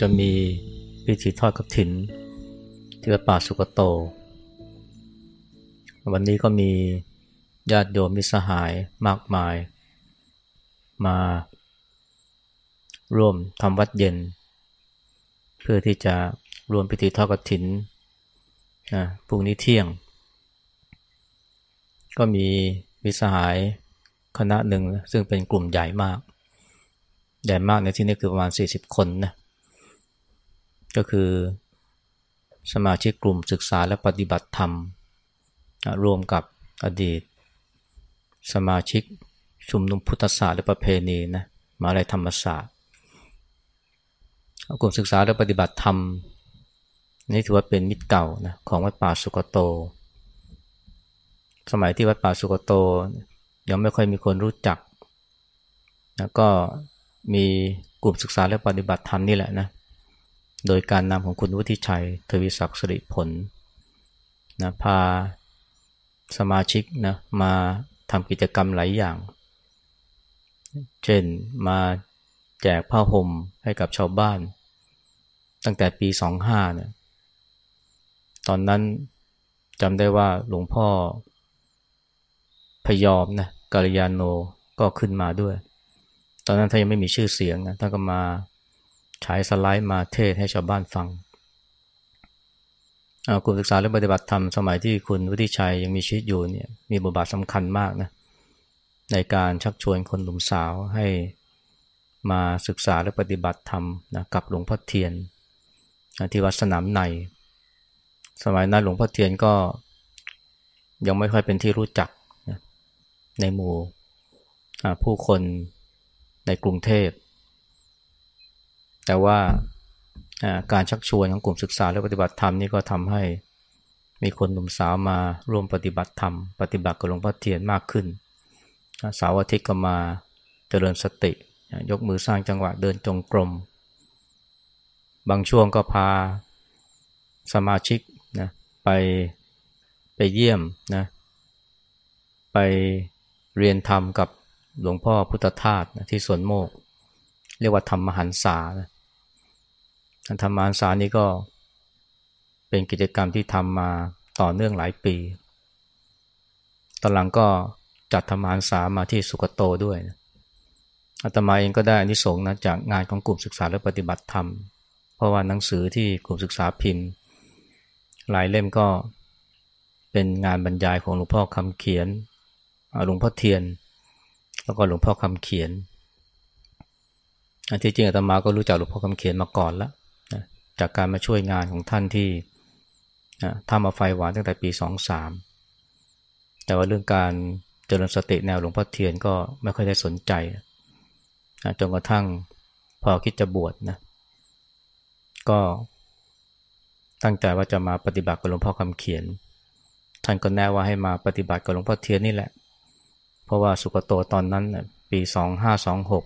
จะมีพิธีทอดกฐิน ที่วัดป่าสุกโต วันนี้ก็มีญาติโยมมิสหายมากมาย มาร่วมทำวัดเย็น เพื่อที่จะรวมพิธีทอดกฐินนะพรุ่งนี้เที่ยง ก็มีมิสหายคณะหนึ่งซึ่งเป็นกลุ่มใหญ่มาก ใหญ่มากในที่นี้คือประมาณ 40 คนนะ ก็คือสมาชิกกลุ่มศึกษาและปฏิบัติธรรมรวมกับอดีต สมาชิกชุมนุมพุทธศาสตร์และประเพณีนะมาลัยธรรมศาสตร์กลุ่มศึกษาและปฏิบัติธรรมนี่ถือว่าเป็นมิตรเก่านะของวัดป่าสุกโต สมัยที่วัดป่าสุกโต ยังไม่ค่อยมีคนรู้จัก แล้วก็มีกลุ่มศึกษาและปฏิบัติธรรมนี่แหละนะ โดยการนำของคุณวุฒิชัยทวิศักดิ์สิริผลนะพาสมาชิกนะมาทำกิจกรรมหลายอย่าง เช่นมาแจกผ้าห่มให้กับชาวบ้าน ตั้งแต่ปี 25เนี่ยตอนนั้นจำได้ว่าหลวงพ่อพยอมนะกาลยานโนก็ขึ้นมาด้วย ตอนนั้นท่านยังไม่มีชื่อเสียงนะท่านก็มา ฉายสไลด์มาเทศให้ชาวบ้านฟังกลุ่มศึกษาและปฏิบัติธรรมสมัยที่คุณวุฒิชัยยังมีชีวิตอยู่เนี่ยมีบทบาทสำคัญมากนะในการชักชวนคนหนุ่มสาวให้มาศึกษาและปฏิบัติธรรมนะกับหลวงพ่อเทียนที่วัดสนามใน สมัยนั้นหลวงพ่อเทียนก็ยังไม่ค่อยเป็นที่รู้จักในหมู่ผู้คนในกรุงเทพ แต่ว่าการชักชวนของกลุ่มศึกษาและปฏิบัติธรรมนี่ก็ทำให้มีคนหนุ่มสาวมาร่วมปฏิบัติธรรม ปฏิบัติกับหลวงพ่อเทียนมากขึ้นสาวอาทิตย์ก็มาเจริญสติ ยกมือสร้างจังหวะเดินจงกรม บางช่วงก็พาสมาชิกนะไปไปเยี่ยมนะไปเรียนธรรมกับหลวงพ่อพุทธทาสนะที่สวนโมก เรียกว่าธรรมหันษานะ ธรรมหันษานี้ก็เป็นกิจกรรมที่ทำมาต่อเนื่องหลายปี ตอนหลังก็จัดธรรมหันษามาที่สุกโตด้วยอาตมาเองก็ได้อานิสงส์นะจากงานของกลุ่มศึกษาและปฏิบัติธรรม เพราะว่าหนังสือที่กลุ่มศึกษาพิมพ์ หลายเล่มก็เป็นงานบรรยายของหลวงพ่อคำเขียนหลวงพ่อเทียน แล้วก็หลวงพ่อคำเขียนอันที่จริงอาตมาก็รู้จักหลวงพ่อคำเขียนมาก่อนแล้วนะ จากการมาช่วยงานของท่านที่ทำมาไฟหวานตั้งแต่ปีสองสามแต่ว่าเรื่องการเจริญสติแนวหลวงพ่อเทียนก็ไม่ค่อยได้สนใจจนกระทั่งพอคิดจะบวชนะก็ตั้งใจว่าจะมาปฏิบัติกับหลวงพ่อคำเขียน ท่านก็แนะว่าให้มาปฏิบัติกับหลวงพ่อเทียนนี่แหละ เพราะว่าสุกโตตอนนั้นปีสองห้าสองหก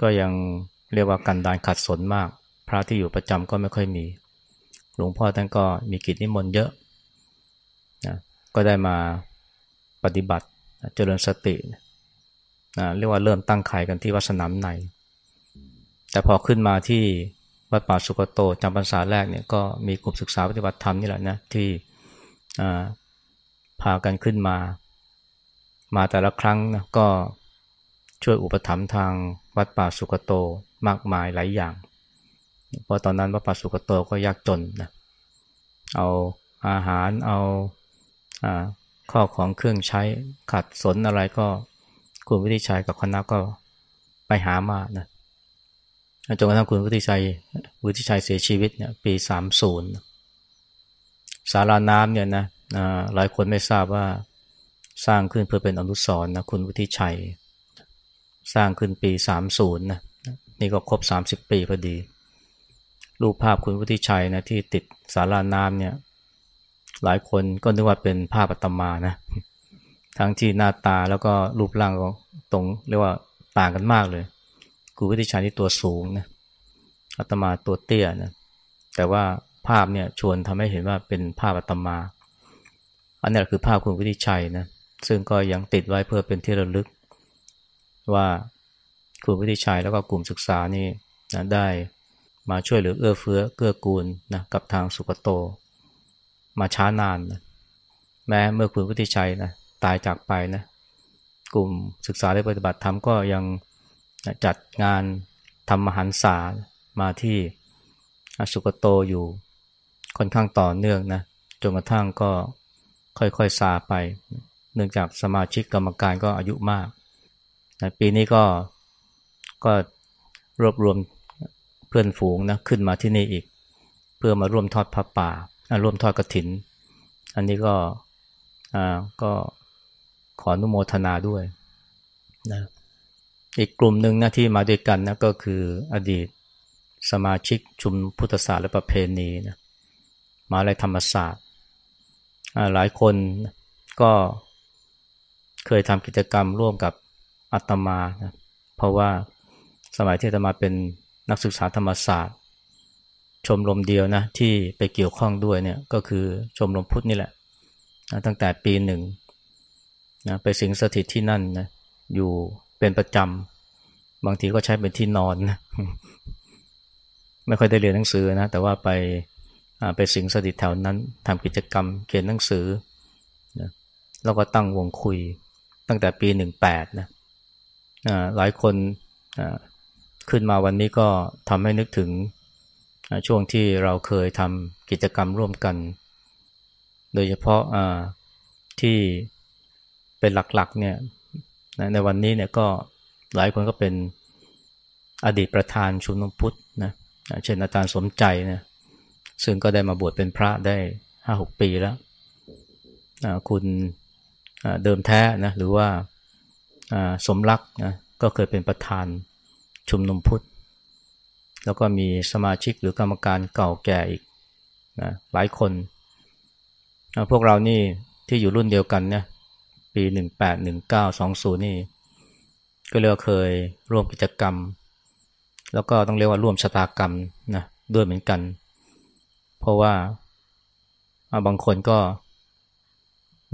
ก็ยังเรียกว่ากันดานขัดสนมาก พระที่อยู่ประจำก็ไม่ค่อยมี หลวงพ่อท่านก็มีกิจนิมนต์เยอะนะก็ได้มาปฏิบัติเจริญสตินะเรียกว่าเริ่มตั้งไข่กันที่วัดสนามใน แต่พอขึ้นมาที่วัดป่าสุกโตจำพรรษาแรกเนี่ยก็มีกลุ่มศึกษาปฏิบัติธรรมนี่แหละนะที่พากันขึ้นมา มาแต่ละครั้งนะก็ช่วยอุปถัมภ์ทางวัดป่าสุกโตมากมายหลายอย่าง เพราะตอนนั้นวัดป่าสุกโตก็ยากจนนะเอาอาหารเอาอข้อของเครื่องใช้ขัดสนอะไรก็คุณวิทิชัยกับคณะก็ไปหามานะจนกระทั่งคุณวิทิชัยวิทิชัยเสียชีวิตเนี่ยปีสามศูนย์สาราน้ำเนี่ยนะหลายคนไม่ทราบว่าสร้างขึ้นเพื่อเป็นอนุสรณ์นะคุณวุฒิชัย สร้างขึ้นปีสามศูนย์นะนี่ก็ครบสามสิบปีพอดี รูปภาพคุณวุฒิชัยนะที่ติดสาราน้ำเนี่ยหลายคนก็นึกว่าเป็นภาพอัตมานะทั้งที่หน้าตาแล้วก็รูปร่างก็ตรงเรียกว่าต่างกันมากเลยคุณวุฒิชัยนี่ตัวสูงนะอัตมาตัวเตี้ยนะแต่ว่าภาพเนี่ยชวนทำให้เห็นว่าเป็นภาพอัตมา อันนี้คือภาพคุณวุฒิชัยนะซึ่งก็ยังติดไว้เพื่อเป็นที่ระลึก ว่าคุณวุฒิชัยแล้วก็กลุ่มศึกษานี่นะได้ มาช่วยเหลือเอื้อเฟื้อเกื้อกูลนะกับทางสุกโต มาช้านานนะแม้เมื่อคุณวุฒิชัยนะตายจากไปนะกลุ่มศึกษาและปฏิบัติธรรมก็ยังจัดงานทำมหันษามาที่สุกโตอยู่ค่อนข้างต่อเนื่องนะจนกระทั่งก็ค่อยๆซาไป เนื่องจากสมาชิกกรรมการก็อายุมากปีนี้ก็ก็รวบรวม พื่อนฝูงนะขึ้นมาที่นี่อีก เพื่อมาร่วมทอดพระป่าร่วมทอดกระถิน อันนี้ก็อ่าก็ขออนุโมทนาด้วยนะอีกกลุ่มหนึ่งนะที่มาด้วยกันนะก็คืออดีตสมาชิกชุมพุทธศาสตร์และประเพณีนะมาลัยธรรมศาสตร์หลายคนก็เคยทำกิจกรรมร่วมกับอาตมานะเพราะว่าสมัยที่อาตมาเป็น นักศึกษาธรรมศาสตร์ ชมรมเดียวนะที่ไปเกี่ยวข้องด้วยเนี่ยก็คือชมรมพุทธนี่แหละตั้งแต่ปีหนึ่งนะไปสิงสถิตที่นั่นนะอยู่เป็นประจำบางทีก็ใช้เป็นที่นอนนะไม่ค่อยได้เรียนหนังสือนะแต่ว่าไปไปสิงสถิตแถวนั้นทำกิจกรรมเขียนหนังสือนะแล้วก็ตั้งวงคุยตั้งแต่ปีหนึ่งแปดนะหลายคน ขึ้นมาวันนี้ก็ทำให้นึกถึงช่วงที่เราเคยทำกิจกรรมร่วมกัน โดยเฉพาะที่เป็นหลักๆเนี่ยในวันนี้เนี่ยก็หลายคนก็เป็นอดีตประธานชุมนุมพุทธนะเช่นอาจารย์สมใจนะซึ่งก็ได้มาบวชเป็นพระได้ห้าหกปีแล้วคุณเดิมแท้นะหรือว่าสมรักนะก็เคยเป็นประธาน ชุมนุมพุทธ แล้วก็มีสมาชิกหรือกรรมการเก่าแก่อีกนะหลายคน พวกเรานี่ที่อยู่รุ่นเดียวกันเนี่ยปีหนึ่งแปดหนึ่งเก้าสองศูนย์นี่ ก็เรียกเคยร่วมกิจกรรม แล้วก็ต้องเรียกว่าร่วมชะตากรรมนะด้วยเหมือนกัน เพราะว่าบางคนก็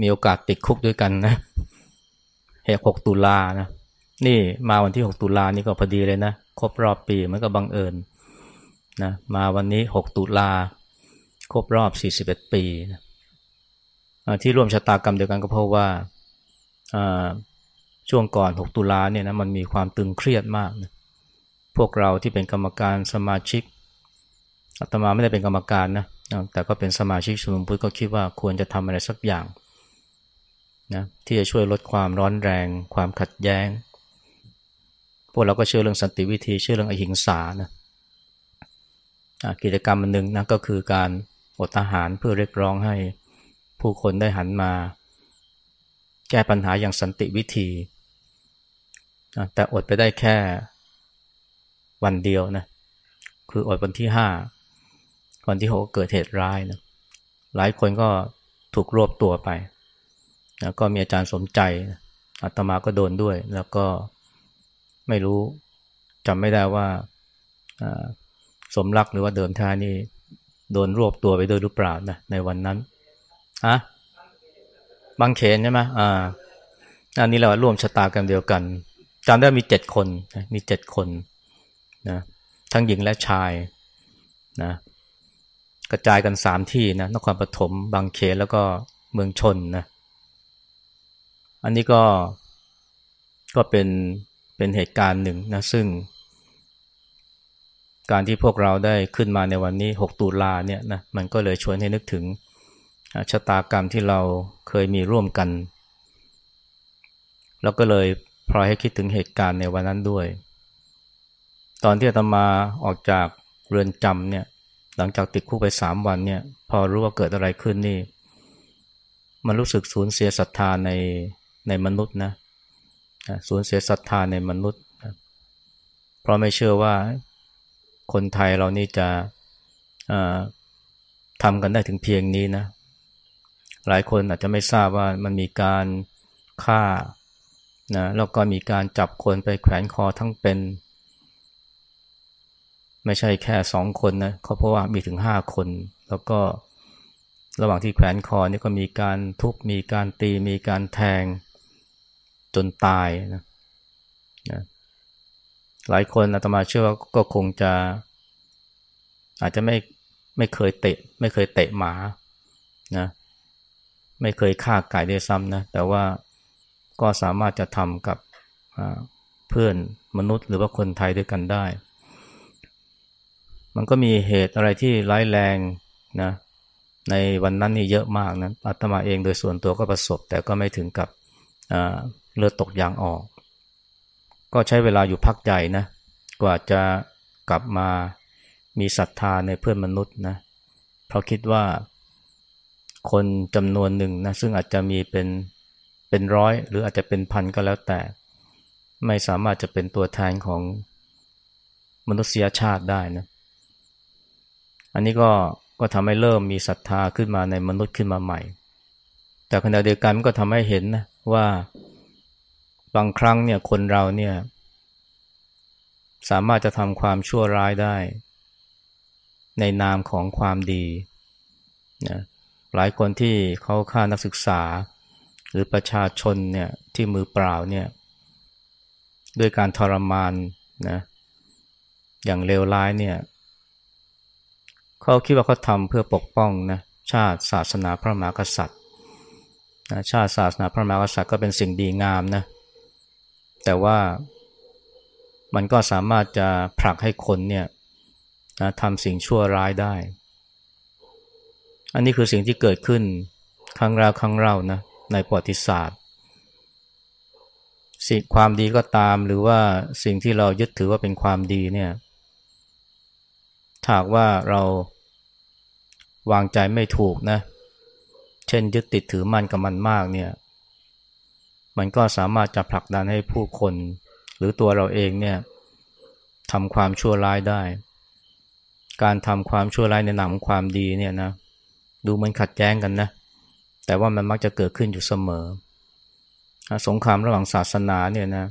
มีโอกาสติดคุกด้วยกันนะเหตุหกตุลานะ นี่มาวันที่หกตุลานี่ก็พอดีเลยนะ ครบรอบปีมันก็บังเอิญนะมาวันนี้หกตุลาครบรอบสี่สิบเอ็ดปีนะที่ร่วมชะตากรรมเดียวกันก็เพราะว่าช่วงก่อน 6 ตุลาเนี่ยนะมันมีความตึงเครียดมากนะพวกเราที่เป็นกรรมการสมาชิกอาตมาไม่ได้เป็นกรรมการนะแต่ก็เป็นสมาชิกชุมนุมพุทธก็คิดว่าควรจะทำอะไรสักอย่างนะที่จะช่วยลดความร้อนแรง ความขัดแย้ง พวกเราก็เชื่อเรื่องสันติวิธี เชื่อเรื่องอหิงสานะกิจกรรมอันหนึ่งนะก็คือการอดอาหารเพื่อเรียกร้องให้ผู้คนได้หันมา แก้ปัญหาอย่างสันติวิธี แต่อดไปได้แค่วันเดียวนะคืออดวันที่ห้าวันที่หกเกิดเหตุร้ายนะหลายคนก็ถูกรวบตัวไปนะก็มีอาจารย์สมใจอาตมาก็โดนด้วย แล้วก็ ไม่รู้จำไม่ได้ว่าสมรักหรือว่าเดิมท่านี่โดนรวบตัวไปด้วยหรือเปล่านะในวันนั้นฮะบางเขนใช่ไหมอ่า อันนี้เราร่วมชะตากันเดียวกันจำได้มีเจ็ดคน มีเจ็ดคนนะทั้งหญิงและชายนะกระจายกันสามที่นะนครปฐมบางเขนแล้วก็เมืองชนนะอันนี้ก็ก็เป็น เป็นเหตุการณ์หนึ่งนะซึ่ง การที่พวกเราได้ขึ้นมาในวันนี้ 6 ตุลาเนี่ยนะมันก็เลยชวนให้นึกถึงชะตากรรมที่เราเคยมีร่วมกัน แล้วก็เลยพลอยให้คิดถึงเหตุการณ์ในวันนั้นด้วย ตอนที่อาตมาออกจากเรือนจำเนี่ยหลังจากติดคุกไปสามวันเนี่ย พอรู้ว่าเกิดอะไรขึ้นนี่ มันรู้สึกสูญเสียศรัทธาในในมนุษย์นะ สูญเสียศรัทธาในมนุษย์ เพราะไม่เชื่อว่าคนไทยเรานี่จะทำกันได้ถึงเพียงนี้นะ หลายคนอาจจะไม่ทราบว่ามันมีการฆ่านะแล้วก็มีการจับคนไปแขวนคอทั้งเป็น ไม่ใช่แค่สองคนนะเขาเพราะว่ามีถึงห้าคน แล้วก็ระหว่างที่แขวนคอนี่ก็มีการทุบมีการตีมีการแทง จนตายนะนะหลายคนอาตมาเชื่อว่าก็คงจะ อาจจะไม่ไม่เคยเตะ ไม่เคยเตะหมานะไม่เคยฆ่าไก่ด้วยซ้ำนะแต่ว่าก็สามารถจะทำกับเพื่อนมนุษย์หรือว่าคนไทยด้วยกันได้ มันก็มีเหตุอะไรที่ร้ายแรงนะในวันนั้นนี่เยอะมากนะอาตมาเองโดยส่วนตัวก็ประสบ แต่ก็ไม่ถึงกับ เลือดตกยางออก ก็ใช้เวลาอยู่พักใหญ่นะ กว่าจะกลับมามีศรัทธาในเพื่อนมนุษย์นะ เพราะคิดว่าคนจำนวนหนึ่งนะซึ่งอาจจะมีเป็นเป็นร้อย หรืออาจจะเป็นพันก็แล้วแต่ ไม่สามารถจะเป็นตัวแทนของมนุษยชาติได้นะ อันนี้ก็ก็ทำให้เริ่มมีศรัทธาขึ้นมาในมนุษย์ขึ้นมาใหม่ แต่ขณะเดียวกันมันก็ทำให้เห็นนะว่า บางครั้งเนี่ยคนเราเนี่ยสามารถจะทำความชั่วร้ายได้ ในนามของความดีนะหลายคนที่เขาฆ่านักศึกษา หรือประชาชนเนี่ยที่มือเปล่าเนี่ยด้วยการทรมานนะอย่างเลวร้ายเนี่ยเขาคิดว่าเขาทำเพื่อปกป้องนะชาติศาสนาพระมหากษัตริย์นะชาติศาสนาพระมหากษัตริย์ก็เป็นสิ่งดีงามนะ แต่ว่ามันก็สามารถจะผลักให้คนเนี่ยนะทำสิ่งชั่วร้ายได้ อันนี้คือสิ่งที่เกิดขึ้นครั้งราวครั้งเล่านะในประวัติศาสตร์ สิ่งความดีก็ตามหรือว่าสิ่งที่เรายึดถือว่าเป็นความดีเนี่ยถากว่าเราวางใจไม่ถูกนะ เช่นยึดติดถือมั่นกับมันมากเนี่ย มันก็สามารถจะผลักดันให้ผู้คน หรือตัวเราเองเนี่ยทำความชั่วร้ายได้ การทำความชั่วร้ายในนามของความดีเนี่ยนะดูมือนขัดแย้งกันนะ แต่ว่ามันมักจะเกิดขึ้นอยู่เสมอ สงครามระหว่างศาสนาเนี่ยนะ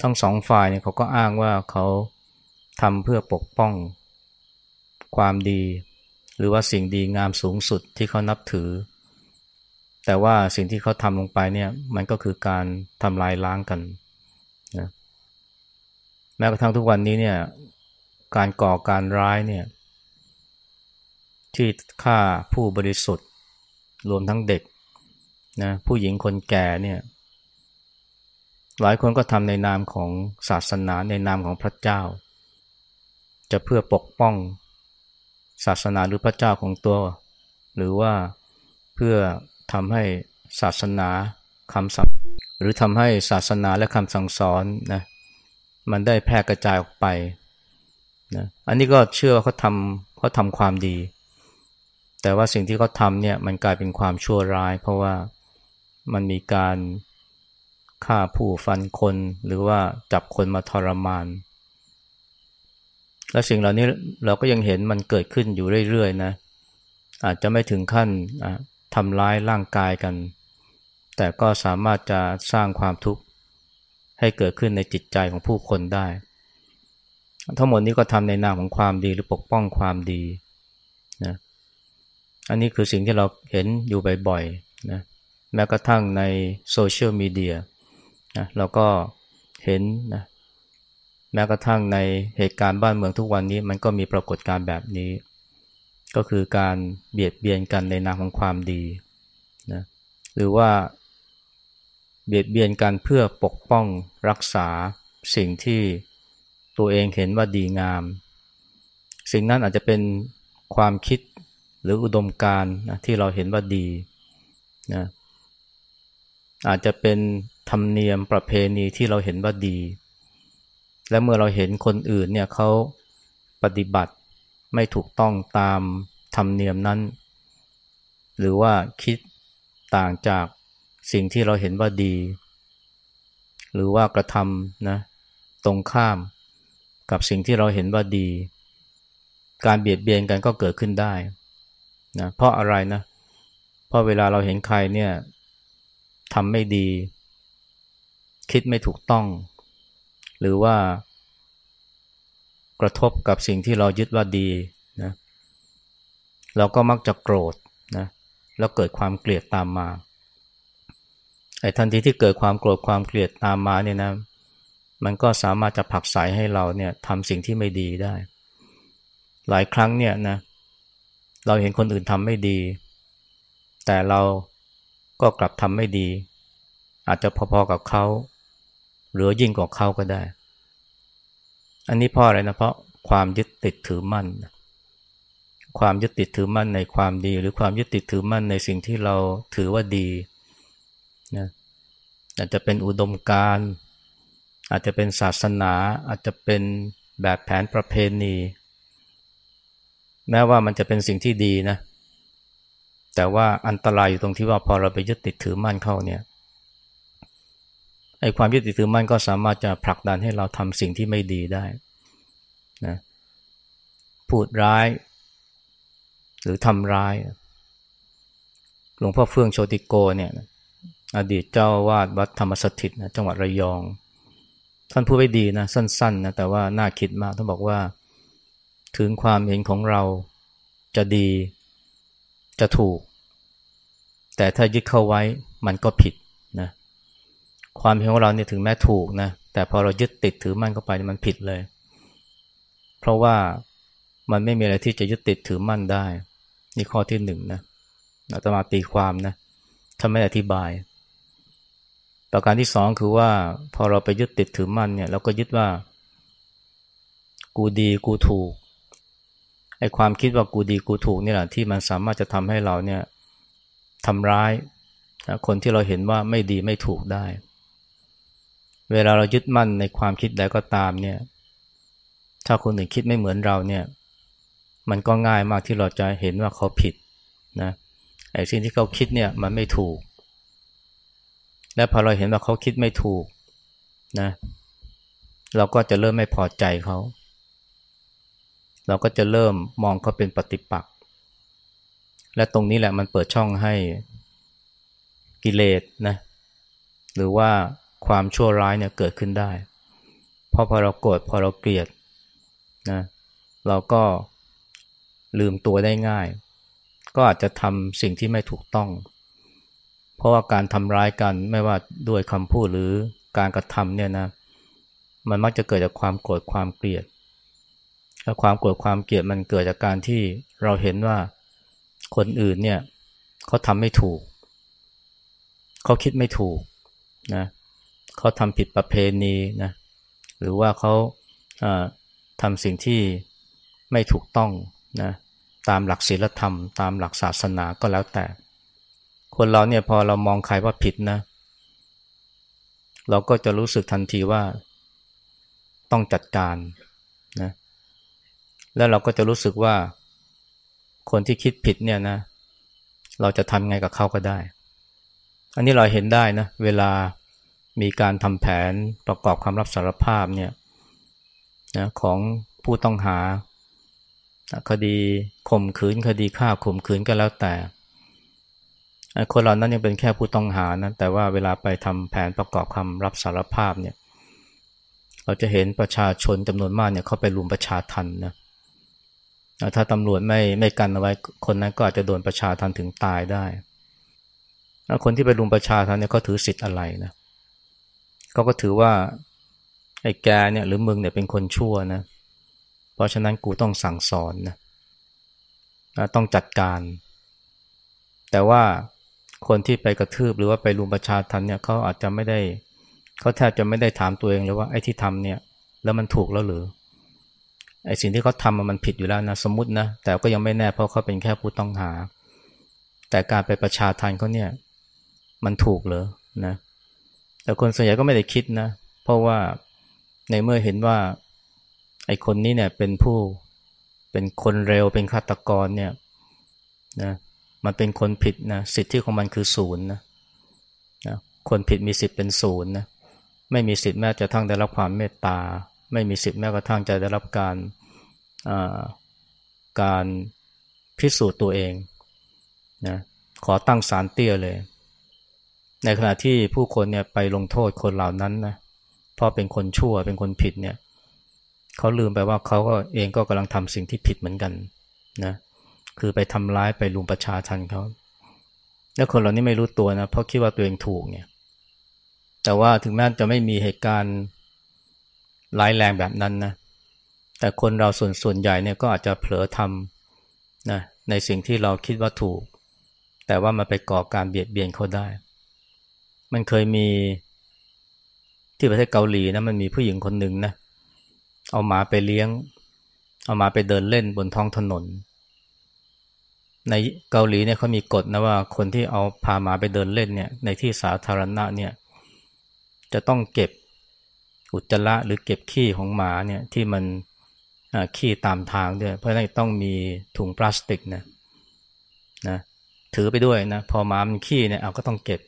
ทั้งสองฝ่ายเนี่ยเขาก็อ้างว่าเขาทำเพื่อปกป้องความดี หรือว่าสิ่งดีงามสูงสุดที่เขานับถือ แต่ว่าสิ่งที่เขาทำลงไปเนี่ยมันก็คือการทำลายล้างกันนะแม้กระทั่งทุกวันนี้เนี่ยการก่อการร้ายเนี่ยที่ฆ่าผู้บริสุทธิ์รวมทั้งเด็กนะผู้หญิงคนแก่เนี่ยหลายคนก็ทำในนามของศาสนาในนามของพระเจ้า จะเพื่อปกป้องศาสนาหรือพระเจ้าของตัว หรือว่าเพื่อ ทำให้ศาสนาคำสั่งหรือทำให้ศาสนาและคำสั่งสอนนะมันได้แพร่กระจายออกไปนะอันนี้ก็เชื่อเขาทำเขาทำความดี แต่ว่าสิ่งที่เขาทำเนี่ยมันกลายเป็นความชั่วร้าย เพราะว่ามันมีการฆ่าผู้ฟันคนหรือว่าจับคนมาทรมาน และสิ่งเหล่านี้เราก็ยังเห็นมันเกิดขึ้นอยู่เรื่อยๆนะอาจจะไม่ถึงขั้น ทำร้ายร่างกายกัน แต่ก็สามารถจะสร้างความทุกข์ให้เกิดขึ้นในจิตใจของผู้คนได้ ทั้งหมดนี้ก็ทำในนามของความดีหรือปกป้องความดีนะอันนี้คือสิ่งที่เราเห็นอยู่บ่อยๆนะแม้กระทั่งในโซเชียลมีเดียนะเราก็เห็นนะแม้กระทั่งในเหตุการณ์บ้านเมืองทุกวันนี้มันก็มีปรากฏการณ์แบบนี้ ก็คือการเบียดเบียนกันในนามของความดีนะหรือว่าเบียดเบียนกันเพื่อปกป้องรักษาสิ่งที่ตัวเองเห็นว่าดีงาม สิ่งนั้นอาจจะเป็นความคิดหรืออุดมการณ์นะที่เราเห็นว่าดีนะอาจจะเป็นธรรมเนียมประเพณีที่เราเห็นว่าดี และเมื่อเราเห็นคนอื่นเนี่ยเขาปฏิบัติ ไม่ถูกต้องตามธรรมเนียมนั้น หรือว่าคิดต่างจากสิ่งที่เราเห็นว่าดี หรือว่ากระทำนะตรงข้ามกับสิ่งที่เราเห็นว่าดี การเบียดเบียนกันก็เกิดขึ้นได้นะเพราะอะไรนะเพราะเวลาเราเห็นใครเนี่ยทำไม่ดี คิดไม่ถูกต้อง หรือว่า กระทบกับสิ่งที่เรายึดว่าดีนะเราก็มักจะโกรธนะแล้วเกิดความเกลียดตามมาไอ้ทันทีที่เกิดความโกรธความเกลียดตามมาเนี่ยนะมันก็สามารถจะผลักไสให้เราเนี่ยทำสิ่งที่ไม่ดีได้ หลายครั้งเนี่ยนะเราเห็นคนอื่นทำไม่ดี แต่เราก็กลับทำไม่ดี อาจจะพอๆกับเขา หรือยิ่งกว่าเขาก็ได้ อันนี้เพราะอะไรนะเพราะความยึดติดถือมั่น ความยึดติดถือมั่นในความดี หรือความยึดติดถือมั่นในสิ่งที่เราถือว่าดีนะอาจจะเป็นอุดมการณ์อาจจะเป็นศาสนาอาจจะเป็นแบบแผนประเพณี แม้ว่ามันจะเป็นสิ่งที่ดีนะ แต่ว่าอันตรายอยู่ตรงที่ว่าพอเราไปยึดติดถือมั่นเข้าเนี่ย ไอ้ความยึดติดถือมั่นก็สามารถจะผลักดันให้เราทำสิ่งที่ไม่ดีได้นะพูดร้าย หรือทำร้าย หลวงพ่อเฟื่องโชติโกเนี่ยอดีตเจ้าวาดวัดธรรมสถิตนะจังหวัดระยอง ท่านพูดไว้ดีนะ สั้นๆนะแต่ว่าน่าคิดมากท่านบอกว่า ถึงความเห็นของเราจะดีจะถูก แต่ถ้ายึดเข้าไว้มันก็ผิดนะ ความเห็นของเราเนี่ยถึงแม้ถูกนะแต่พอเรายึดติดถือมั่นเข้าไปมันผิดเลย เพราะว่ามันไม่มีอะไรที่จะยึดติดถือมั่นได้ นี่ข้อที่หนึ่งนะอาตมาตีความนะถ้าไม่อธิบาย ประการที่สองคือว่า พอเราไปยึดติดถือมั่นเนี่ย เราก็ยึดว่า กูดีกูถูกไอ้ความคิดว่ากูดีกูถูกนี่แหละที่มันสามารถจะทำให้เราเนี่ยทำร้ายคนที่เราเห็นว่าไม่ดีไม่ถูกได้ เวลาเรายึดมั่นในความคิดใดก็ตามเนี่ย ถ้าคนอื่นคิดไม่เหมือนเราเนี่ย มันก็ง่ายมากที่เราจะเห็นว่าเขาผิดนะไอ้สิ่งที่เขาคิดเนี่ยมันไม่ถูก และพอเราเห็นว่าเขาคิดไม่ถูกนะ เราก็จะเริ่มไม่พอใจเขา เราก็จะเริ่มมองเขาเป็นปฏิปักษ์และตรงนี้แหละมันเปิดช่องให้กิเลสนะ หรือว่า ความชั่วร้ายเนี่ยเกิดขึ้นได้ เพราะพอเราโกรธพอเราเกลียดนะเราก็ลืมตัวได้ง่าย ก็อาจจะทำสิ่งที่ไม่ถูกต้อง เพราะว่าการทำร้ายกันไม่ว่าด้วยคำพูดหรือการกระทำเนี่ยนะมันมักจะเกิดจากความโกรธความเกลียดและความโกรธความเกลียดมันเกิดจากการที่เราเห็นว่าคนอื่นเนี่ยเขาทำไม่ถูก เขาคิดไม่ถูกนะเขาทำผิดประเพณีนะหรือว่าเขาทำสิ่งที่ไม่ถูกต้องนะตามหลักศีลธรรม ตามหลักศาสนาก็แล้วแต่ คนเราเนี่ยพอเรามองใครว่าผิดนะ เราก็จะรู้สึกทันทีว่าต้องจัดการนะแล้วเราก็จะรู้สึกว่าคนที่คิดผิดเนี่ยนะ เราจะทำไงกับเขาก็ได้ อันนี้เราเห็นได้นะ เวลา มีการทำแผนประกอบคำรับสารภาพเนี่ยนะของผู้ต้องหา คดีข่มขืนคดีฆ่าข่มขืนก็แล้วแต่คนเหล่านั้นยังเป็นแค่ผู้ต้องหานะแต่ว่าเวลาไปทำแผนประกอบคำรับสารภาพเนี่ยเราจะเห็นประชาชนจำนวนมากเนี่ยเขาไปรุมประชาทันนะถ้าตำรวจไม่ไม่กันเอาไว้คนนั้นก็อาจจะโดนประชาทันถึงตายได้แล้วคนที่ไปรุมประชาทันเนี่ยเขาถือสิทธิ์อะไรนะเขาก็ถือว่าไอ้แกเนี่ยหรือมึงเนี่ยเป็นคนชั่วนะ เพราะฉะนั้นกูต้องสั่งสอนนะต้องจัดการ แต่ว่าคนที่ไปกระทืบหรือว่าไปรุมประชาทันเนี่ยเขาอาจจะไม่ได้เขาแทบจะไม่ได้ถามตัวเองเลยว่าไอ้ที่ทำเนี่ย แล้วมันถูกแล้วหรือไอ้สิ่งที่เขาทำมันผิดอยู่แล้วนะสมมตินะแต่ก็ยังไม่แน่เพราะเขาเป็นแค่ผู้ต้องหา แต่การไปประชาทันเขาเนี่ย มันถูกเหรอนะ แต่คนส่วนใหญ่ก็ไม่ได้คิดนะ เพราะว่าในเมื่อเห็นว่า ไอ้คนนี้เนี่ยเป็นผู้เป็นคนเร็วเป็นฆาตกรเนี่ยนะมันเป็นคนผิดนะสิทธิของมันคือศูนย์นะนะคนผิดมีสิทธิ์เป็นศูนย์นะไม่มีสิทธิ์แม้จะทั้งได้รับความเมตตา ไม่มีสิทธิ์แม้กระทั่งจะได้รับการการพิสูจน์ตัวเองนะขอตั้งสารเตี้ยเลย ในขณะที่ผู้คนเนี่ยไปลงโทษคนเหล่านั้นนะเพราะเป็นคนชั่วเป็นคนผิดเนี่ยเขาลืมไปว่าเขาก็เองก็กำลังทำสิ่งที่ผิดเหมือนกันนะคือไปทำร้ายไปลุมประชาทันเขาแล้วคนเหล่านี้ไม่รู้ตัวนะเพราะคิดว่าตัวเองถูกเนี่ย แต่ว่าถึงแม้จะไม่มีเหตุการณ์ร้ายแรงแบบนั้นนะแต่คนเราส่วนส่วนใหญ่เนี่ยก็อาจจะเผลอทำนะในสิ่งที่เราคิดว่าถูก แต่ว่ามันไปก่อการเบียดเบียนเขาได้ มันเคยมีที่ประเทศเกาหลีนะมันมีผู้หญิงคนหนึ่งนะเอาหมาไปเลี้ยง เอาหมาไปเดินเล่นบนท้องถนน ในเกาหลีเนี่ยเขามีกฎนะว่าคนที่เอาพาหมาไปเดินเล่นเนี่ยในที่สาธารณะเนี่ยจะต้องเก็บอุจจาระหรือเก็บขี้ของหมาเนี่ยที่มันขี้ตามทางด้วย เพราะฉะนั้นต้องมีถุงพลาสติกนะนะถือไปด้วยนะพอหมามันขี้เนี่ยเอาก็ต้องเก็บ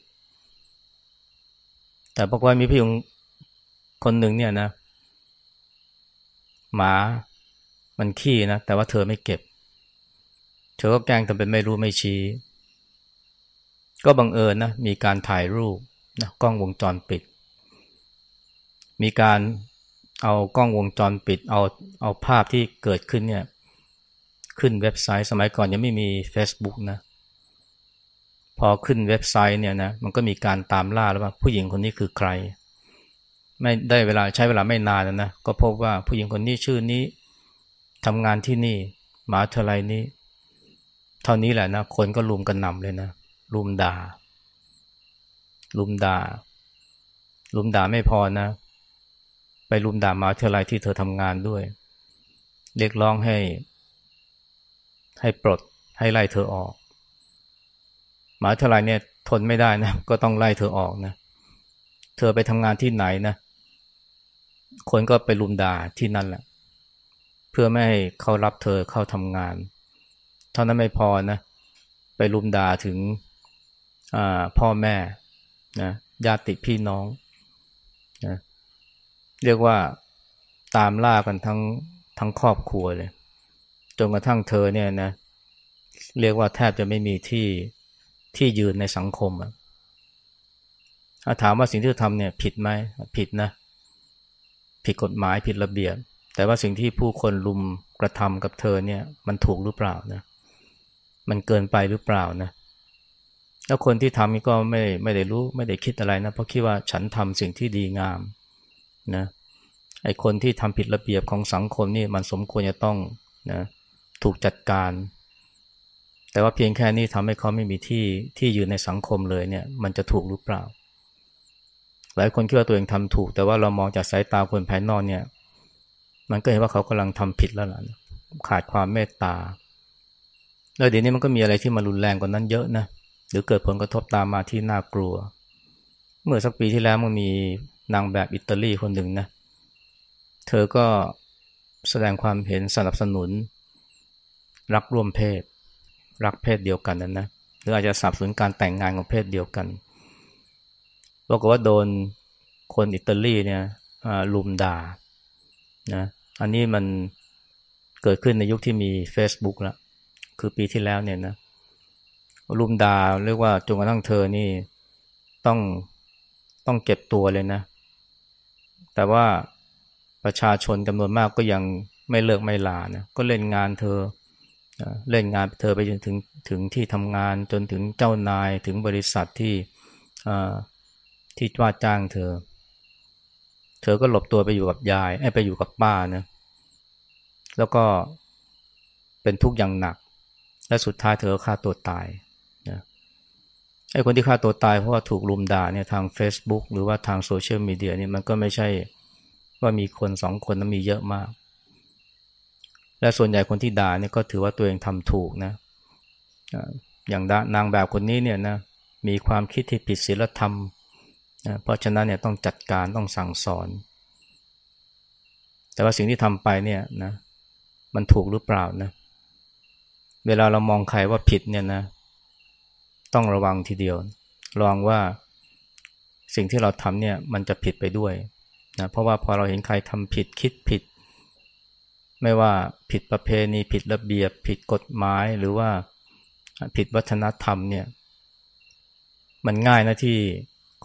แต่ปรากฏว่ามีพี่ยงคนหนึ่งเนี่ยนะ หมามันขี้นะ แต่ว่าเธอไม่เก็บ เธอก็แกล้งทำเป็นไม่รู้ไม่ชี้ ก็บังเอิญนะ มีการถ่ายรูปนะกล้องวงจรปิด มีการเอากล้องวงจรปิด เอาเอาภาพที่เกิดขึ้นเนี่ย ขึ้นเว็บไซต์สมัยก่อนยังไม่มี Facebook นะ พอขึ้นเว็บไซต์เนี่ยนะมันก็มีการตามล่าแล้วว่าผู้หญิงคนนี้คือใคร ไม่ได้เวลาใช้เวลาไม่นานนะก็พบว่าผู้หญิงคนนี้ชื่อนี้ทำงานที่นี่มาเทลัยนี้ เท่านี้แหละนะคนก็ลุมกันนำเลยนะลุมด่าลุมด่าลุมด่าไม่พอนะ ไปลุมด่ามาเทลัยที่เธอทำงานด้วย เรียกร้องให้ ให้ปลดให้ไล่เธอออก หมาเทลัยเนี่ยทนไม่ได้นะ ก็ต้องไล่เธอออกนะ เธอไปทำงานที่ไหนนะ คนก็ไปลุมด่าที่นั่นแหละ เพื่อไม่ให้เขารับเธอเข้าทำงาน เท่านั้นไม่พอนะ ไปลุมด่าถึงพ่อแม่นะญาติพี่น้องนะเรียกว่าตามล่ากันทั้งทั้งครอบครัวเลย จนกระทั่งเธอเนี่ยนะ เรียกว่าแทบจะไม่มีที่ ที่ยืนในสังคมอะถามว่าสิ่งที่เธอทำเนี่ยผิดไหมผิดนะ ผิดกฎหมายผิดระเบียบ แต่ว่าสิ่งที่ผู้คนลุมกระทำกับเธอเนี่ย มันถูกหรือเปล่านะมันเกินไปหรือเปล่านะแล้วคนที่ทำนี่ก็ไม่ไม่ได้รู้ไม่ได้คิดอะไรนะเพราะคิดว่าฉันทำสิ่งที่ดีงามนะไอคนที่ทำผิดระเบียบของสังคมนี่มันสมควรจะต้องนะถูกจัดการ แต่ว่าเพียงแค่นี้ทำให้เขาไม่มีที่ที่อยู่ในสังคมเลยเนี่ย มันจะถูกหรือเปล่า หลายคนคิดว่าตัวเองทำถูก แต่ว่าเรามองจากสายตาคนภายนอกเนี่ย มันก็เห็นว่าเขากำลังทำผิดแล้วล่ะขาดความเมตตา แล้วเดี๋ยวนี้มันก็มีอะไรที่มารุนแรงกว่านั้นเยอะนะหรือเกิดผลกระทบตามมาที่น่ากลัว เมื่อสักปีที่แล้วมันมีนางแบบอิตาลีคนหนึ่งนะ เธอก็แสดงความเห็นสนับสนุน รักร่วมเพศ รักเพศเดียวกันนั่นนะหรืออาจจะสับสนการแต่งงานของเพศเดียวกันปรากฏว่าโดนคนอิตาลีเนี่ยลุมด่านะอันนี้มันเกิดขึ้นในยุคที่มี Facebook แล้วคือปีที่แล้วเนี่ยนะลุมด่าเรียกว่าจนกระทั่งเธอนี่ต้องต้องเก็บตัวเลยนะ แต่ว่าประชาชนจำนวนมากก็ยังไม่เลิกไม่ลานะก็เล่นงานเธอ เล่นงานเธอไปจนถึงถึงที่ทำงานจนถึงเจ้านายถึงบริษัทที่ที่ว่าจ้างเธอ เธอก็หลบตัวไปอยู่กับยายไปอยู่กับป้านะแล้วก็เป็นทุกข์อย่างหนัก และสุดท้ายเธอฆ่าตัวตายนะไอ้คนที่ฆ่าตัวตายเพราะว่าถูกลุมด่าเนี่ยทาง Facebook หรือว่าทางโซเชียลมีเดียเนี่ยมันก็ไม่ใช่ว่ามีคนสองคนนั้นมีเยอะมาก และส่วนใหญ่คนที่ด่าเนี่ยก็ถือว่าตัวเองทำถูกนะอย่างนางแบบคนนี้เนี่ยนะมีความคิดที่ผิดศีลธรรมนะเพราะฉะนั้นเนี่ยต้องจัดการต้องสั่งสอน แต่ว่าสิ่งที่ทำไปเนี่ยนะมันถูกหรือเปล่านะเวลาเรามองใครว่าผิดเนี่ยนะต้องระวังทีเดียวระวังว่าสิ่งที่เราทำเนี่ยมันจะผิดไปด้วยนะเพราะว่าพอเราเห็นใครทำผิดคิดผิด ไม่ว่าผิดประเพณีผิดระเบียบ ผิดกฎหมายหรือว่าผิดวัฒนธรรมเนี่ย มันง่ายนะที่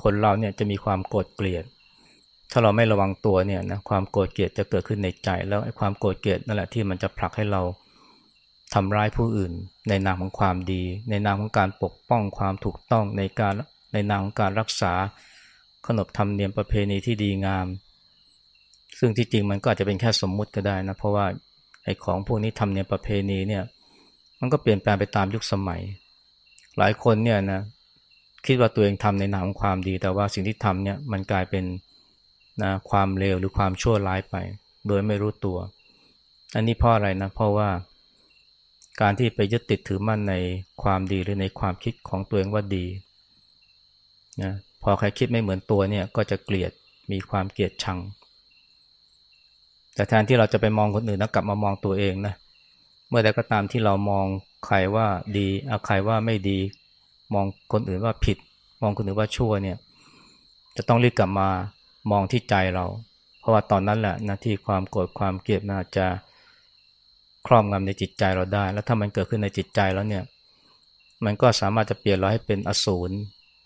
คนเราเนี่ยจะมีความโกรธเกลียด ถ้าเราไม่ระวังตัวเนี่ยนะความโกรธเกลียดจะเกิดขึ้นในใจ แล้วไอ้ความโกรธเกลียดนั่นแหละที่มันจะผลักให้เราทำร้ายผู้อื่น ในนามของความดี ในนามของการปกป้องความถูกต้องในการในนามของการรักษาขนบธรรมเนียมประเพณีที่ดีงาม ซึ่งที่จริงมันก็อาจจะเป็นแค่สมมุติก็ได้นะ เพราะว่าไอ้ของพวกนี้ทำเนี่ยประเพณีเนี่ย มันก็เปลี่ยนแปลงไปตามยุคสมัย หลายคนเนี่ยนะคิดว่าตัวเองทำในนามของความดี แต่ว่าสิ่งที่ทำเนี่ยมันกลายเป็นนะความเลวหรือความชั่วร้ายไป โดยไม่รู้ตัว อันนี้เพราะอะไรนะเพราะว่า การที่ไปยึดติดถือมั่นในความดีหรือในความคิดของตัวเองว่าดีนะพอใครคิดไม่เหมือนตัวเนี่ยก็จะเกลียดมีความเกลียดชัง แต่แทนที่เราจะไปมองคนอื่นนะกลับมามองตัวเองนะ เมื่อใดก็ตามที่เรามองใครว่าดีอาใครว่าไม่ดี มองคนอื่นว่าผิด มองคนอื่นว่าชั่วเนี่ย จะต้องรีบกลับมามองที่ใจเรา เพราะว่าตอนนั้นแหละนะที่ความโกรธความเกลียดนอาจจะครอบงำในจิตใจเราได้ แล้วถ้ามันเกิดขึ้นในจิตใจแล้วเนี่ย มันก็สามารถจะเปลี่ยนเราให้เป็นอสูร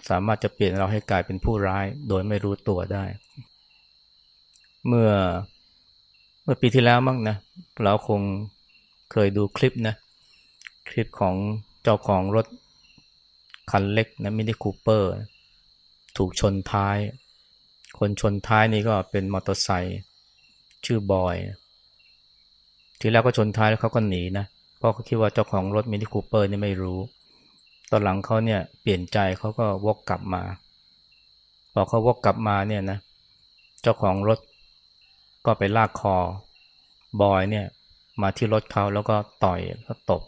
สามารถจะเปลี่ยนเราให้กลายเป็นผู้ร้าย โดยไม่รู้ตัวได้ เมื่อ มื่อปีที่แล้วมั้งนะเราคงเคยดูคลิปนะ คลิปของเจ้าของรถคันเล็กนะมินิคูเปอร์ ถูกชนท้าย คนชนท้ายนี่ก็เป็นมอเตอร์ไซค์ชื่อบอย ทีแรกก็ชนท้ายแล้วเขาก็หนีนะเพราะเขาคิดว่าเจ้าของรถมินิคูเปอร์นี่ไม่รู้ ตอนหลังเขาเนี่ยเปลี่ยนใจเขาก็วกกลับมา พอเขาวกกลับมาเนี่ยนะ เจ้าของรถ ก็ไปลากคอบอยเนี่ย มาที่รถเขาแล้วก็ต่อยแล้วตบ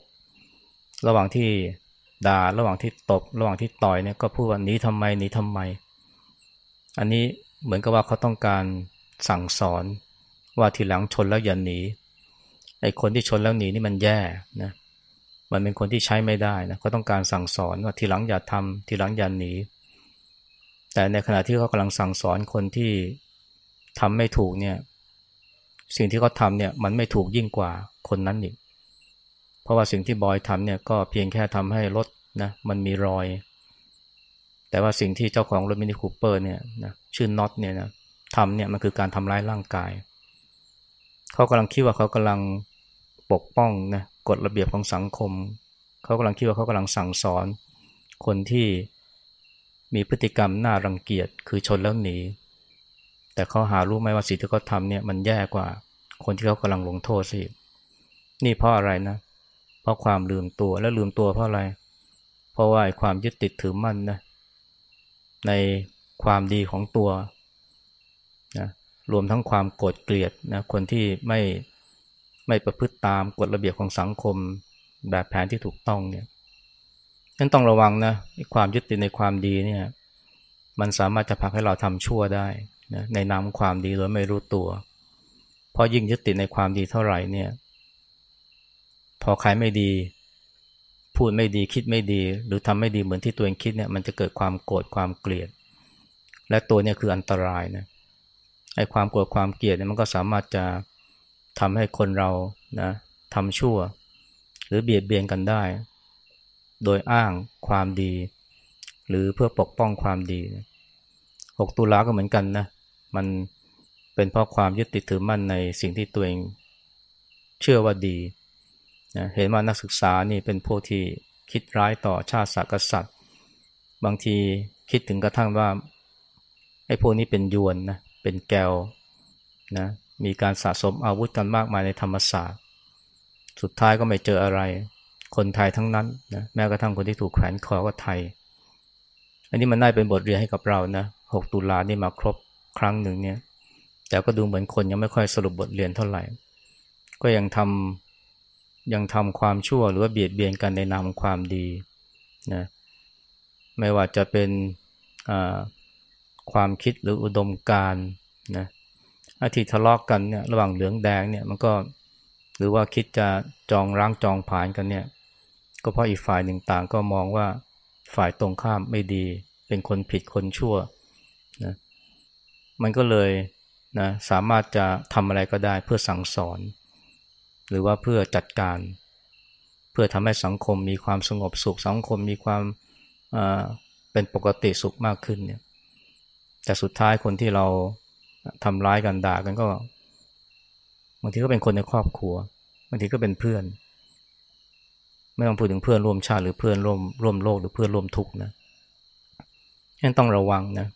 ระหว่างที่ด่าระหว่างที่ตบ ระหว่างที่ต่อยเนี่ยก็พูดว่าหนีทำไมหนีทำไม อันนี้เหมือนกับว่าเขาต้องการสั่งสอนว่าทีหลังชนแล้วอย่าหนีไอ้คนที่ชนแล้วหนีนี่มันแย่นะมันเป็นคนที่ใช้ไม่ได้นะเขาต้องการสั่งสอนว่าทีหลังอย่าทำทีหลังอย่าหนี แต่ในขณะที่เขากำลังสั่งสอนคนที่ทำไม่ถูกเนี่ย สิ่งที่เขาทำเนี่ยมันไม่ถูกยิ่งกว่าคนนั้นอีก เพราะว่าสิ่งที่บอยทำเนี่ยก็เพียงแค่ทำให้รถนะมันมีรอย แต่ว่าสิ่งที่เจ้าของรถมินิคูเปอร์เนี่ยนะชื่อน็อตเนี่ยนะทำเนี่ยมันคือการทำร้ายร่างกาย เขากำลังคิดว่าเขากำลังปกป้องนะกฎระเบียบของสังคม เขากำลังคิดว่าเขากำลังสั่งสอน คนที่มีพฤติกรรมน่ารังเกียจคือชนแล้วหนี แต่เขาหารู้ไหมว่าสิ่งที่เขาทำเนี่ยมันแย่กว่าคนที่เขากำลังลงโทษสินี่เพราะอะไรนะ เพราะความลืมตัวและลืมตัวเพราะอะไร เพราะว่าความยึดติดถือมั่นนะในความดีของตัวนะรวมทั้งความโกรธเกลียดนะคนที่ไม่ไม่ประพฤติตามกฎระเบียบของสังคมแบบแผนที่ถูกต้องเนี่ยนั้นต้องระวังนะความยึดติดในความดีเนี่ย มันสามารถจะพาให้เราทำชั่วได้ นะในนามความดีโดยไม่รู้ตัว เพราะยิ่งยึดติดในความดีเท่าไหร่เนี่ย พอใครไม่ดี พูดไม่ดีคิดไม่ดี หรือทำไม่ดีเหมือนที่ตัวเองคิดเนี่ยมันจะเกิดความโกรธความเกลียด และตัวเนี่ยคืออันตรายนะไอ้ความโกรธความเกลียดเนี่ยมันก็สามารถจะทำให้คนเรานะทำชั่ว หรือเบียดเบียนกันได้ โดยอ้างความดี หรือเพื่อปกป้องความดี 6 ตุลาก็เหมือนกันนะ มันเป็นเพราะความยึดติดถือมั่นในสิ่งที่ตัวเองเชื่อว่าดีนะเห็นว่านักศึกษานี่เป็นพวกที่คิดร้ายต่อชาติศาสตร์กษัตริย์ บางทีคิดถึงกระทั่งว่าไอ้พวกนี้เป็นยวนนะเป็นแกวนะมีการสะสมอาวุธกันมากมายในธรรมศาสตร์ สุดท้ายก็ไม่เจออะไร คนไทยทั้งนั้นนะแม้กระทั่งคนที่ถูกแขวนคอก็ไทย อันนี้มันน่าเป็นบทเรียนให้กับเรานะ 6 ตุลานี่มาครบ ครั้งหนึ่งเนี่ย แต่ก็ดูเหมือนคนยังไม่ค่อยสรุปบทเรียนเท่าไหร่ ก็ยังทำยังทำความชั่วหรือว่าเบียดเบียนกันในนามความดีนะไม่ว่าจะเป็นความคิดหรืออุดมการนะอาที่ทะเลาะกกันเนี่ยระหว่างเหลืองแดงเนี่ยมันก็หรือว่าคิดจะจองร้างจองผานกันเนี่ย ก็เพราะอีกฝ่ายหนึ่งต่างก็มองว่าฝ่ายตรงข้ามไม่ดี เป็นคนผิดคนชั่ว มันก็เลยนะสามารถจะทำอะไรก็ได้เพื่อสั่งสอน หรือว่าเพื่อจัดการ เพื่อทำให้สังคมมีความสงบสุขสังคมมีความเป็นปกติสุขมากขึ้นเนี่ยแต่สุดท้ายคนที่เราทำร้ายกันด่ากันก็บางทีก็เป็นคนในครอบครัวบางทีก็เป็นเพื่อน ไม่ต้องพูดถึงเพื่อนร่วมชาติหรือเพื่อนร่วมร่วมโลกหรือเพื่อนร่วมทุกข์นะฉะนั้นต้องระวังนะ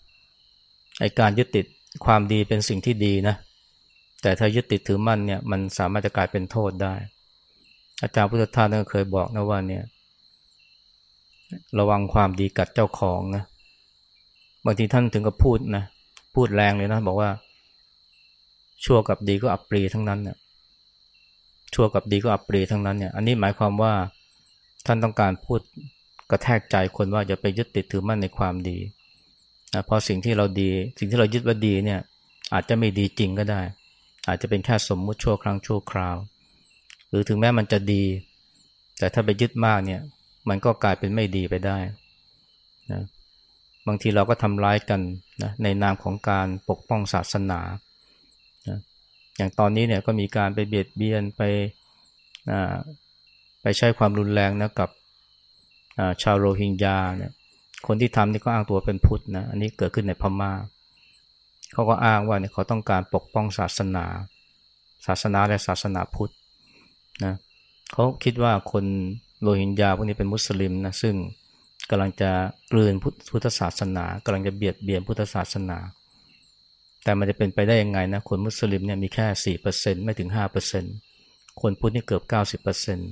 ไอการยึดติด ความดีเป็นสิ่งที่ดีนะ แต่ถ้ายึดติดถือมั่นเนี่ย มันสามารถจะกลายเป็นโทษได้ อาจารย์พุทธทาสก็เคยบอกนะว่าเนี่ย ระวังความดีกัดเจ้าของนะบางทีท่านถึงกับพูดนะพูดแรงเลยนะ บอกว่า ชั่วกับดีก็อับปรีทั้งนั้นเนี่ยชั่วกับดีก็อับปรีทั้งนั้นเนี่ย อันนี้หมายความว่าท่านต้องการพูดกระแทกใจคนว่าอย่าไปยึดติดถือมั่นในความดี นะเพราะสิ่งที่เราดี สิ่งที่เรายึดว่าดีเนี่ย อาจจะไม่ดีจริงก็ได้ อาจจะเป็นแค่สมมุติชั่วครั้งชั่วคราว หรือถึงแม้มันจะดี แต่ถ้าไปยึดมากเนี่ย มันก็กลายเป็นไม่ดีไปได้นะบางทีเราก็ทำร้ายกันนะในนามของการปกป้องศาสนานะอย่างตอนนี้เนี่ยก็มีการไปเบียดเบียนไปไปใช้ความรุนแรงนะกับชาวโรฮิงญาเนี่ย คนที่ทำนี่ก็อ้างตัวเป็นพุทธนะ อันนี้เกิดขึ้นในพมา่า เขาก็อ้างว่าเนี่ยเขาต้องการปกป้องศาสนา ศาสนาและศาสนาพุทธนะเขาคิดว่าคนโรฮิงญาพวกนี้เป็นมุสลิมนะซึ่งกำลังจะกลืนพุทธศาสนากำลังจะเบียดเบียนพุทธศาสนา แต่มันจะเป็นไปได้ยังไงนะ คนมุสลิมเนี่ยมีแค่สี่เปอร์เซ็นไม่ถึงห้าเปอร์เซ็นคนพุทธนี่เกือบเก้าสิบเปอร์เซ็นต์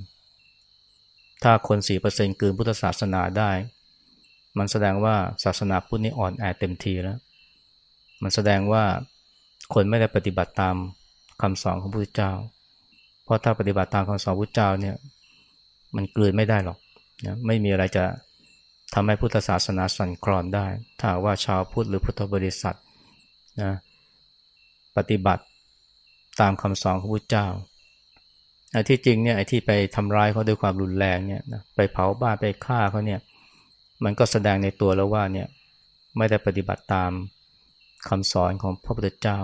ถ้าคนสี่เปอร์เซ็นต์กืนพุทธศาสนาได้ มันแสดงว่าศาสนาพุทธนี่อ่อนแอเต็มทีแล้ว มันแสดงว่าคนไม่ได้ปฏิบัติตามคำสอนของพระพุทธเจ้า เพราะถ้าปฏิบัติตามคำสอนพระพุทธเจ้าเนี่ยมันกลืนไม่ได้หรอกนะไม่มีอะไรจะทำให้พุทธศาสนาสั่นคลอนได้ ถ้าว่าชาวพุทธหรือพุทธบริษัทนะปฏิบัติตามคำสอนของพระพุทธเจ้าที่จริงเนี่ยไอ้ที่ไปทำร้ายเขาด้วยความรุนแรงเนี่ยนะไปเผาบ้านไปฆ่าเขาเนี่ย มันก็แสดงในตัวแล้วว่าเนี่ยไม่ได้ปฏิบัติตามคำสอนของพระพุทธเจ้า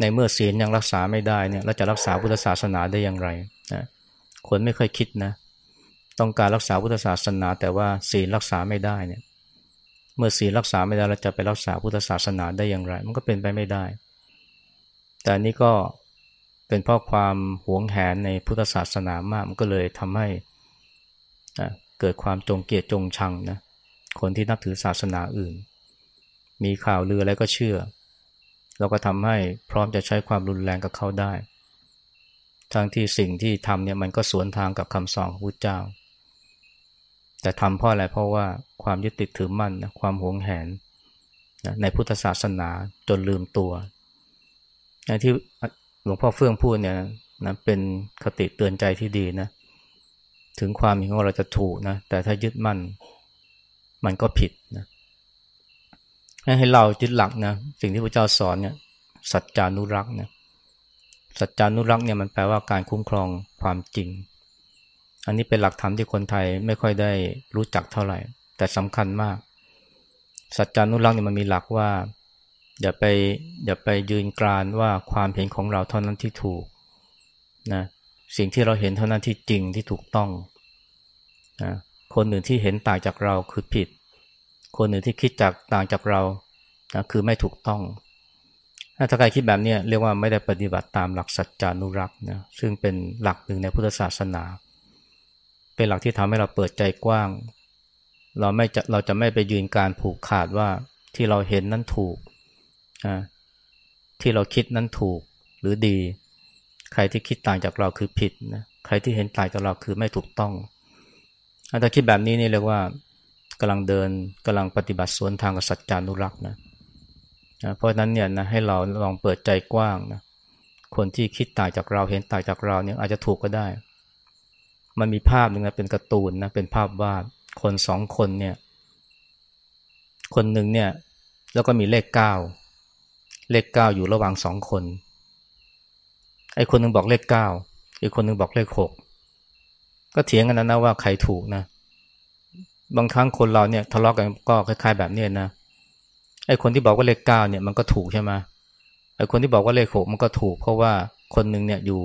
ในเมื่อศีลยังรักษาไม่ได้เนี่ยเราจะรักษาพุทธศาสนาได้อย่างไรนะคนไม่เคยคิดนะ ต้องการรักษาพุทธศาสนา แต่ว่าศีลรักษาไม่ได้เนี่ย เมื่อศีลรักษาไม่ได้เราจะไปรักษาพุทธศาสนาได้อย่างไร มันก็เป็นไปไม่ได้ แต่นี้ก็เป็นเพราะความหวงแหนในพุทธศาสนามากมันก็เลยทำให้ เกิดความจงเกียดจงชังนะคนที่นับถือศาสนาอื่น มีข่าวลืออะไรก็เชื่อ เราก็ทำให้พร้อมจะใช้ความรุนแรงกับเขาได้ ทั้งที่สิ่งที่ทำเนี่ยมันก็สวนทางกับคำสอนของพระเจ้า แต่ทำเพราะอะไรเพราะว่าความยึดติดถือมั่นนะความหวงแหนนะในพุทธศาสนาจนลืมตัวที่หลวงพ่อเฟื่องพูดเนี่ยนะเป็นคติเตือนใจที่ดีนะ ถึงความเห็นของเราจะถูกนะ แต่ถ้ายึดมั่น มันก็ผิดนะให้เรายึดหลักนะ สิ่งที่พระเจ้าสอนเนี่ยสัจจานุรักษ์เนี่ยสัจจานุรักษ์เนี่ยมันแปลว่าการคุ้มครองความจริง อันนี้เป็นหลักธรรมที่คนไทยไม่ค่อยได้รู้จักเท่าไหร่ แต่สำคัญมาก สัจจานุรักษ์เนี่ยมันมีหลักว่า อย่าไปอย่าไปยืนกรานว่าความเห็นของเราเท่านั้นที่ถูกนะ สิ่งที่เราเห็นเท่านั้นที่จริงที่ถูกต้องนะคนอื่นที่เห็นต่างจากเราคือผิด คนอื่นที่คิดจากต่างจากเรานะคือไม่ถูกต้อง ถ้าใครคิดแบบนี้เรียกว่าไม่ได้ปฏิบัติตามหลักสัจจานุรักษ์นะซึ่งเป็นหลักหนึ่งในพุทธศาสนา เป็นหลักที่ทำให้เราเปิดใจกว้าง เราไม่จะเราจะไม่ไปยืนการผูกขาดว่าที่เราเห็นนั้นถูกที่เราคิดนั้นถูกหรือดี ใครที่คิดต่างจากเราคือผิดนะใครที่เห็นต่างจากเราคือไม่ถูกต้องถ้าคิดแบบนี้นี่เรียกว่ากำลังเดินกำลังปฏิบัติสวนทางกับสัจจานุรักษ์นะเพราะฉะนั้นเนี่ยนะให้เราลองเปิดใจกว้างนะคนที่คิดต่างจากเราเห็นต่างจากเราเนี่ยอาจจะถูกก็ได้ มันมีภาพหนึ่งนะเป็นการ์ตูนนะเป็นภาพวาดคนสองคนเนี่ยคนหนึ่งเนี่ยแล้วก็มีเลขเก้าเลขเก้าอยู่ระหว่างสองคน ไอ้คนนึงบอกเลขเก้าอีกคนนึงบอกเลขหกก็เถียงกันนะนะว่าใครถูกนะ บางครั้งคนเราเนี่ยทะเลาะกันก็คล้าย ๆ แบบนี้นะไอ้คนที่บอกว่าเลขเก้าเนี่ยมันก็ถูกใช่ไหมไอ้คนที่บอกว่าเลขหกมันก็ถูก เพราะว่าคนหนึ่งเนี่ยอยู่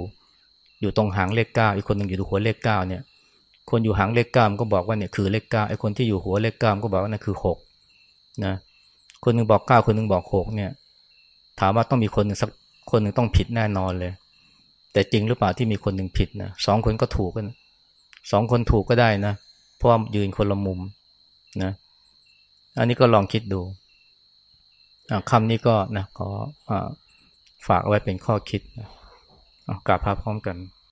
อยู่ตรงหางเลขเก้าอีกคนหนึ่งอยู่ตรงหัวเลขเก้าเนี่ย คนอยู่หางเลขเก้ามันก็บอกว่าเนี่ยคือเลขเก้าไอ้คนที่อยู่หัวเลขเก้ามันก็บอกว่านั่นคือหกนะคนหนึ่งบอกเก้าคนหนึ่งบอกหกเนี่ย ถามว่าต้องมีคนหนึ่งสักคนหนึ่งต้องผิดแน่นอนเลย แต่จริงหรือเปล่าที่มีคนหนึ่งผิดนะสองคนก็ถูกกันสองคนถูกก็ได้นะ เพราะยืนคนละมุมนะ อันนี้ก็ลองคิดดูคำนี้ก็นะขออฝากไว้เป็นข้อคิดนะกราบพระพร้อมกัน